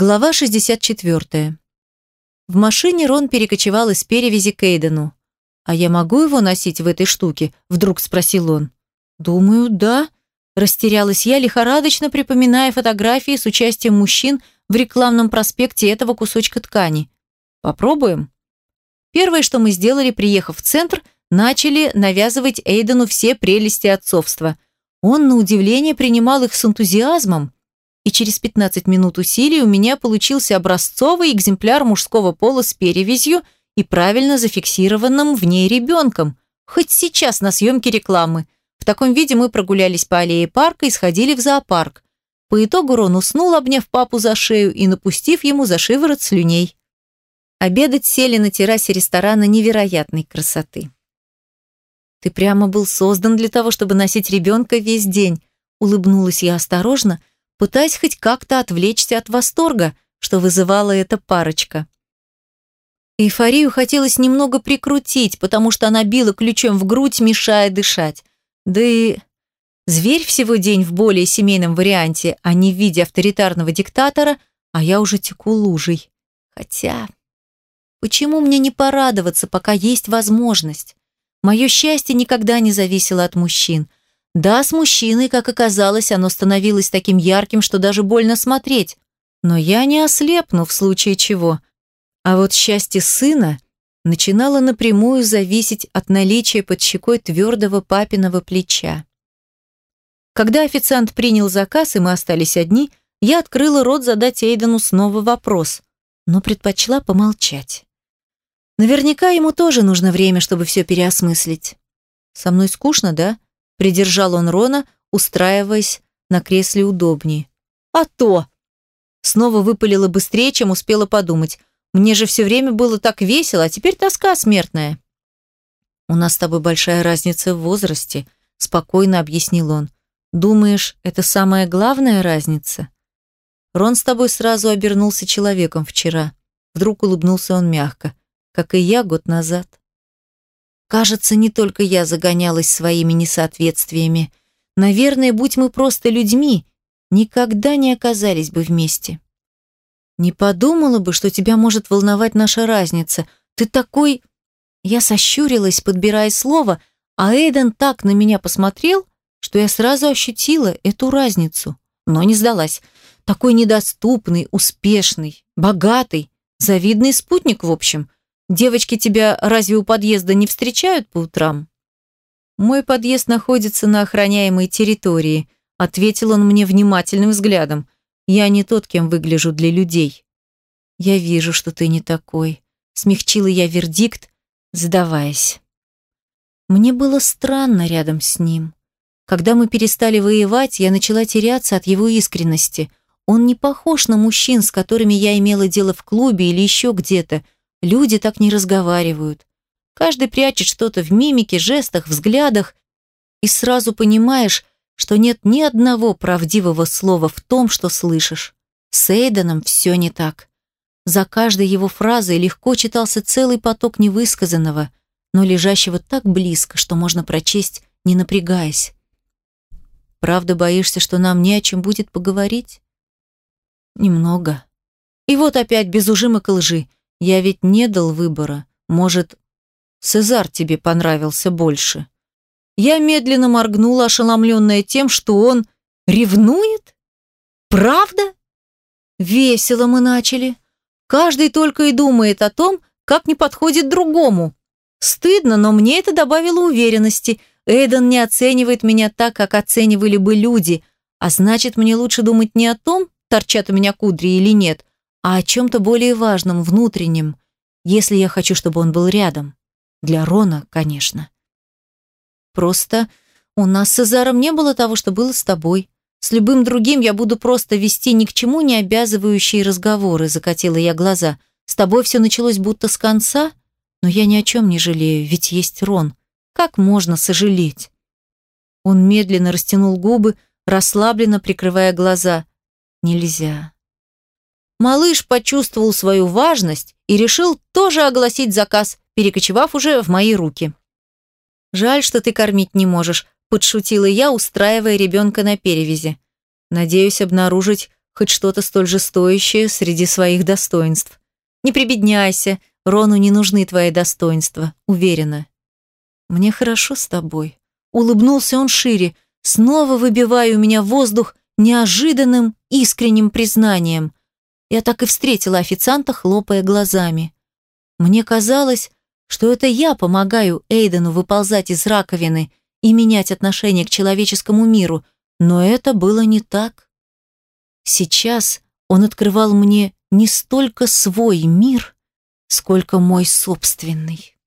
Глава 64. В машине Рон перекочевал из перевязи к Эйдену. «А я могу его носить в этой штуке?» – вдруг спросил он. «Думаю, да», – растерялась я, лихорадочно припоминая фотографии с участием мужчин в рекламном проспекте этого кусочка ткани. «Попробуем?» Первое, что мы сделали, приехав в центр, начали навязывать Эйдену все прелести отцовства. Он, на удивление, принимал их с энтузиазмом – и через 15 минут усилий у меня получился образцовый экземпляр мужского пола с перевязью и правильно зафиксированным в ней ребенком. Хоть сейчас на съемке рекламы. В таком виде мы прогулялись по аллее парка и сходили в зоопарк. По итогу Рон уснул, обняв папу за шею и напустив ему за шиворот слюней. Обедать сели на террасе ресторана невероятной красоты. «Ты прямо был создан для того, чтобы носить ребенка весь день», улыбнулась я осторожно, пытаясь хоть как-то отвлечься от восторга, что вызывала эта парочка. Эйфорию хотелось немного прикрутить, потому что она била ключом в грудь, мешая дышать. Да и зверь всего день в более семейном варианте, а не в виде авторитарного диктатора, а я уже теку лужей. Хотя, почему мне не порадоваться, пока есть возможность? Мое счастье никогда не зависело от мужчин. Да, с мужчиной, как оказалось, оно становилось таким ярким, что даже больно смотреть. Но я не ослепну в случае чего. А вот счастье сына начинало напрямую зависеть от наличия под щекой твердого папиного плеча. Когда официант принял заказ, и мы остались одни, я открыла рот задать Эйдену снова вопрос, но предпочла помолчать. Наверняка ему тоже нужно время, чтобы все переосмыслить. Со мной скучно, да? Придержал он Рона, устраиваясь на кресле удобнее. «А то!» Снова выпалила быстрее, чем успела подумать. «Мне же все время было так весело, а теперь тоска смертная». «У нас с тобой большая разница в возрасте», – спокойно объяснил он. «Думаешь, это самая главная разница?» Рон с тобой сразу обернулся человеком вчера. Вдруг улыбнулся он мягко, как и я год назад. Кажется, не только я загонялась своими несоответствиями. Наверное, будь мы просто людьми, никогда не оказались бы вместе. Не подумала бы, что тебя может волновать наша разница. Ты такой... Я сощурилась, подбирая слово, а Эйден так на меня посмотрел, что я сразу ощутила эту разницу, но не сдалась. Такой недоступный, успешный, богатый, завидный спутник, в общем – Девочки тебя разве у подъезда не встречают по утрам? Мой подъезд находится на охраняемой территории, ответил он мне внимательным взглядом. Я не тот, кем выгляжу для людей. Я вижу, что ты не такой, смягчила я вердикт, сдаваясь. Мне было странно рядом с ним. Когда мы перестали воевать, я начала теряться от его искренности. Он не похож на мужчин, с которыми я имела дело в клубе или еще где-то. Люди так не разговаривают. Каждый прячет что-то в мимике, жестах, взглядах, и сразу понимаешь, что нет ни одного правдивого слова в том, что слышишь. С Эйденом все не так. За каждой его фразой легко читался целый поток невысказанного, но лежащего так близко, что можно прочесть, не напрягаясь. Правда, боишься, что нам не о чем будет поговорить? Немного. И вот опять без ужимок и лжи. Я ведь не дал выбора. Может, Цезар тебе понравился больше. Я медленно моргнула, ошеломленная тем, что он ревнует? Правда? Весело мы начали. Каждый только и думает о том, как не подходит другому. Стыдно, но мне это добавило уверенности. Эйден не оценивает меня так, как оценивали бы люди, а значит, мне лучше думать не о том, торчат у меня кудри или нет, а о чем-то более важном, внутреннем, если я хочу, чтобы он был рядом. Для Рона, конечно. Просто у нас с Цезаром не было того, что было с тобой. С любым другим я буду просто вести ни к чему не обязывающие разговоры, закатила я глаза. С тобой все началось будто с конца, но я ни о чем не жалею, ведь есть Рон. Как можно сожалеть? Он медленно растянул губы, расслабленно прикрывая глаза. Нельзя. Малыш почувствовал свою важность и решил тоже огласить заказ, перекочевав уже в мои руки. «Жаль, что ты кормить не можешь», – подшутила я, устраивая ребенка на перевязи. «Надеюсь обнаружить хоть что-то столь же стоящее среди своих достоинств. Не прибедняйся, Рону не нужны твои достоинства, уверена. Мне хорошо с тобой. Улыбнулся он шире, снова выбивая у меня воздух неожиданным, искренним признанием. Я так и встретила официанта, хлопая глазами. Мне казалось, что это я помогаю Эйдену выползать из раковины и менять отношение к человеческому миру, но это было не так. Сейчас он открывал мне не столько свой мир, сколько мой собственный.